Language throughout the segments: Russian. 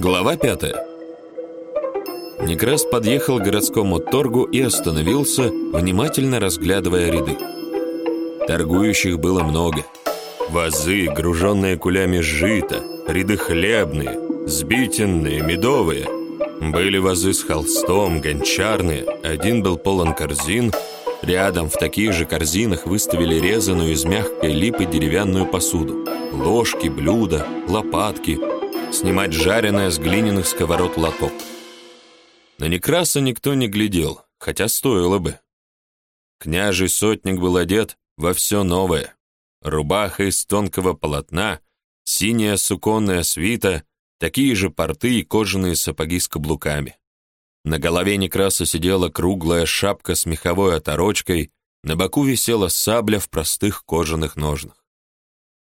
Глава пятая. Некрас подъехал к городскому торгу и остановился, внимательно разглядывая ряды. Торгующих было много. Вазы, груженные кулями жита, ряды хлебные, сбитенные, медовые. Были вазы с холстом, гончарные, один был полон корзин, рядом в таких же корзинах выставили резаную из мягкой липы деревянную посуду, ложки, блюда, лопатки, снимать жареное с глиняных сковород лоток. На Некраса никто не глядел, хотя стоило бы. Княжий сотник был одет во все новое. Рубаха из тонкого полотна, синяя суконная свита, такие же порты и кожаные сапоги с каблуками. На голове Некраса сидела круглая шапка с меховой оторочкой, на боку висела сабля в простых кожаных ножнах.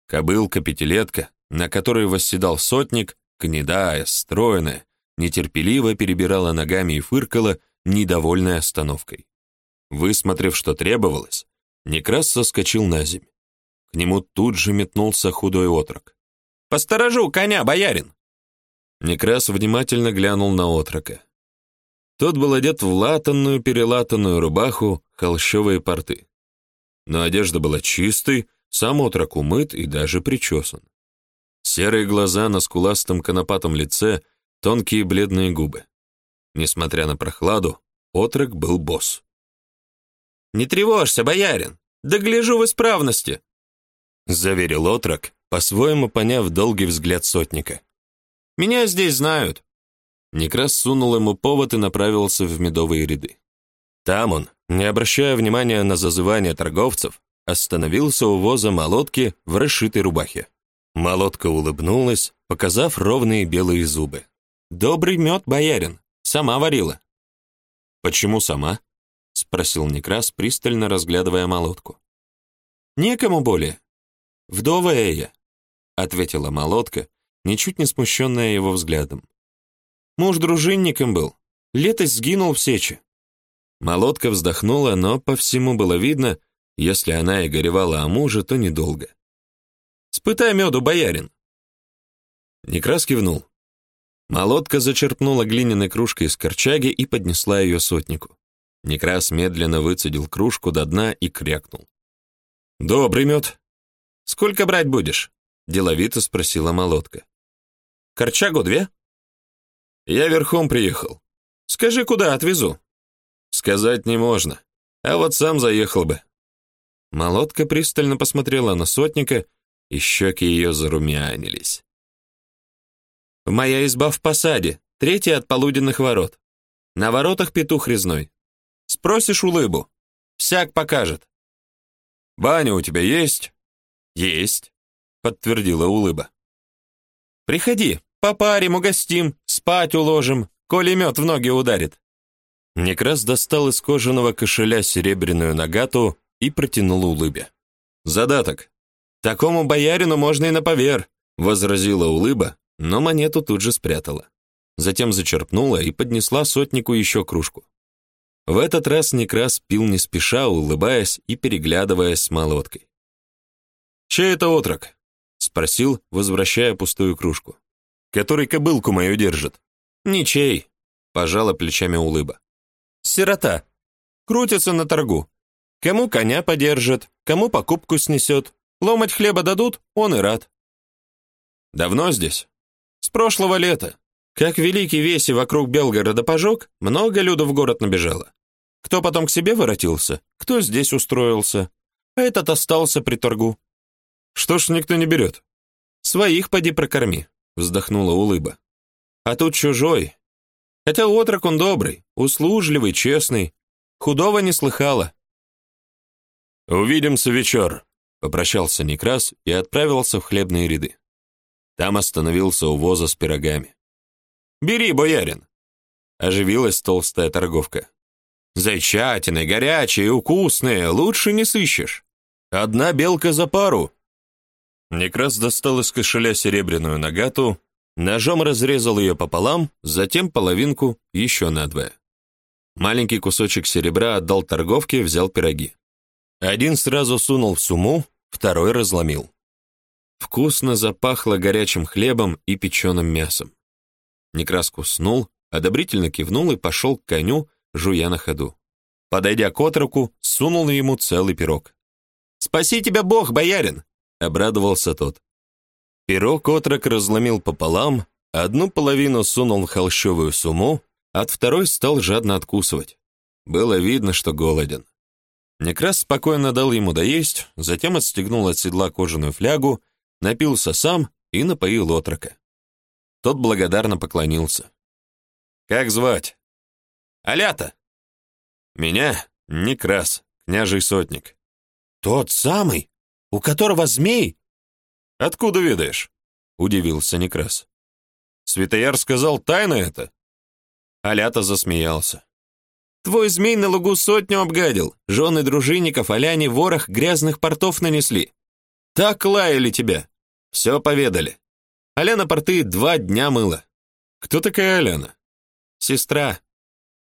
Кобылка-пятилетка, на которой восседал сотник, гнедая, стройная, нетерпеливо перебирала ногами и фыркала, недовольной остановкой. Высмотрев, что требовалось, Некрас соскочил на земь. К нему тут же метнулся худой отрок. «Посторожу коня, боярин!» Некрас внимательно глянул на отрока. Тот был одет в латанную, перелатанную рубаху, холщовые порты. Но одежда была чистой, сам отрок умыт и даже причесан. Серые глаза на скуластом конопатом лице, тонкие бледные губы. Несмотря на прохладу, отрок был босс. «Не тревожься, боярин, да гляжу в исправности», заверил отрок, по-своему поняв долгий взгляд сотника. «Меня здесь знают. Некрас сунул ему повод и направился в медовые ряды. Там он, не обращая внимания на зазывание торговцев, остановился у воза молотки в расшитой рубахе. Молотка улыбнулась, показав ровные белые зубы. «Добрый мед, боярин, сама варила». «Почему сама?» — спросил Некрас, пристально разглядывая молотку. «Некому более. Вдовая я», — ответила молотка, ничуть не смущенная его взглядом. Муж дружинником был. Летось сгинул в сече. Молодка вздохнула, но по всему было видно, если она и горевала о муже, то недолго. «Спытай меду, боярин!» Некрас кивнул. Молодка зачерпнула глиняной кружкой из корчаги и поднесла ее сотнику. Некрас медленно выцедил кружку до дна и крякнул. «Добрый мед!» «Сколько брать будешь?» — деловито спросила молодка. «Корчагу две?» Я верхом приехал. Скажи, куда отвезу? Сказать не можно. А вот сам заехал бы. Молодка пристально посмотрела на сотника, и щеки ее зарумянились. Моя изба в посаде, третья от полуденных ворот. На воротах петух резной. Спросишь улыбу, всяк покажет. Баня у тебя есть? Есть, подтвердила улыба. Приходи, попарим, угостим, спать уложим, коли мед в ноги ударит». Некрас достал из кожаного кошеля серебряную нагату и протянул улыбе. «Задаток. Такому боярину можно и на повер», — возразила улыба, но монету тут же спрятала. Затем зачерпнула и поднесла сотнику еще кружку. В этот раз Некрас пил не спеша, улыбаясь и переглядываясь с молоткой. «Чей это отрок?» — спросил, возвращая пустую кружку который кобылку мою держит. Ничей, пожала плечами улыба. Сирота. Крутится на торгу. Кому коня подержит, кому покупку снесет. Ломать хлеба дадут, он и рад. Давно здесь? С прошлого лета. Как великий веси вокруг Белгорода пожег, много люду в город набежало. Кто потом к себе воротился, кто здесь устроился, а этот остался при торгу. Что ж никто не берет? Своих поди прокорми вздохнула улыба. А тут чужой. Хотя отрок он добрый, услужливый, честный. Худого не слыхала. «Увидимся вечер», — попрощался Некрас и отправился в хлебные ряды. Там остановился у воза с пирогами. «Бери, боярин!» — оживилась толстая торговка. «Зайчатины, горячие, укусные, лучше не сыщешь. Одна белка за пару, Некрас достал из кошеля серебряную нагату, ножом разрезал ее пополам, затем половинку еще надвое. Маленький кусочек серебра отдал торговке, взял пироги. Один сразу сунул в суму, второй разломил. Вкусно запахло горячим хлебом и печеным мясом. Некраску снул, одобрительно кивнул и пошел к коню, жуя на ходу. Подойдя к отроку, сунул ему целый пирог. «Спаси тебя Бог, боярин!» — обрадовался тот. Пирог отрок разломил пополам, одну половину сунул в холщовую сумму, от второй стал жадно откусывать. Было видно, что голоден. Некрас спокойно дал ему доесть, затем отстегнул от седла кожаную флягу, напился сам и напоил отрока. Тот благодарно поклонился. «Как звать?» «Алята». «Меня Некрас, княжий сотник». «Тот самый, у которого змей?» «Откуда ведаешь?» — удивился Некрас. «Святояр сказал, тайна это?» Алята засмеялся. «Твой змей на лугу сотню обгадил, жены дружинников Аляне ворох грязных портов нанесли. Так лаяли тебя, все поведали. Аляна порты два дня мыла. Кто такая Аляна? Сестра.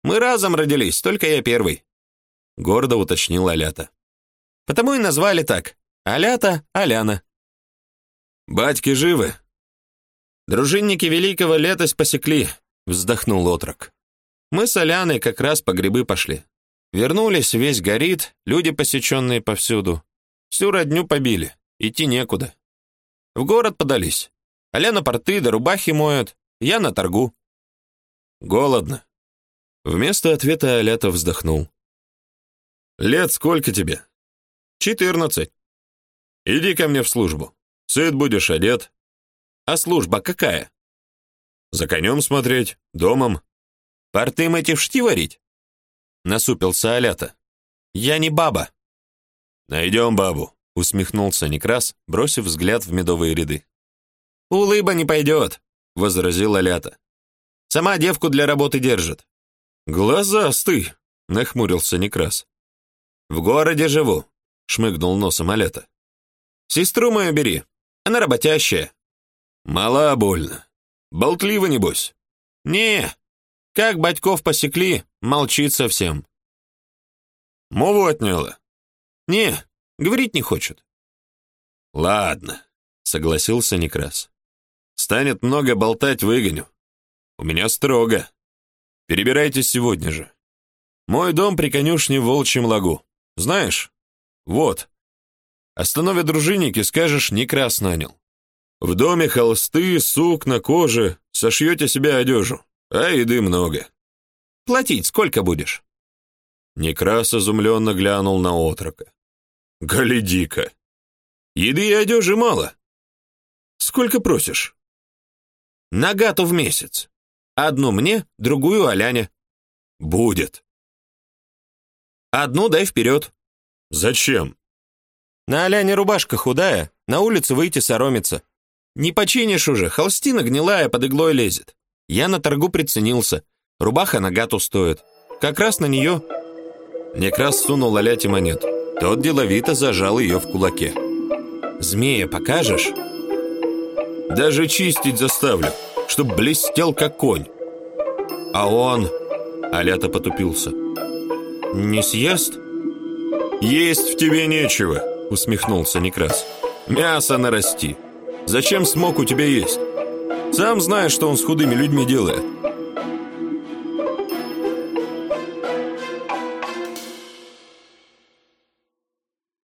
Мы разом родились, только я первый. Гордо уточнил Алята. Потому и назвали так. Алята, Аляна. Батьки живы. Дружинники великого летось посекли, вздохнул отрок. Мы с Аляной как раз по грибы пошли. Вернулись, весь горит, люди посеченные повсюду. Всю родню побили, идти некуда. В город подались. Аля на порты да рубахи моют, я на торгу. Голодно. Вместо ответа Алята вздохнул. Лет сколько тебе? Четырнадцать. Иди ко мне в службу. Сыт будешь одет. А служба какая? За конем смотреть, домом. Порты мыть и шти варить? Насупился Алята. Я не баба. Найдем бабу, усмехнулся Некрас, бросив взгляд в медовые ряды. «Улыба не пойдет», — возразил Алята. «Сама девку для работы держит». «Глазастый», — нахмурился Некрас. «В городе живу», — шмыгнул носом Алята. «Сестру мою бери, она работящая». «Мала больно. Болтлива, небось?» «Не, как батьков посекли, молчит совсем». «Мову отняла?» «Не, говорить не хочет». «Ладно», — согласился Некрас. Станет много болтать, выгоню. У меня строго. Перебирайтесь сегодня же. Мой дом при конюшне в Волчьем лагу. Знаешь? Вот. Остановят дружинники, скажешь, Некрас нанял. В доме холсты, сукна, кожи, сошьете себе одежу, а еды много. Платить сколько будешь? Некрас изумленно глянул на отрока. Гляди-ка. Еды и одежи мало. Сколько просишь? Нагату в месяц. Одну мне, другую Аляне. Будет. Одну дай вперед. Зачем? На Аляне рубашка худая, на улицу выйти соромится. Не починишь уже, холстина гнилая под иглой лезет. Я на торгу приценился. Рубаха Нагату стоит. Как раз на нее... Некрас сунул Аляте монету. Тот деловито зажал ее в кулаке. «Змея покажешь?» Даже чистить заставлю, чтоб блестел, как конь. А он... Алята потупился. Не съест? Есть в тебе нечего, усмехнулся Некрас. Мясо нарасти. Зачем смог у тебя есть? Сам знаешь, что он с худыми людьми делает.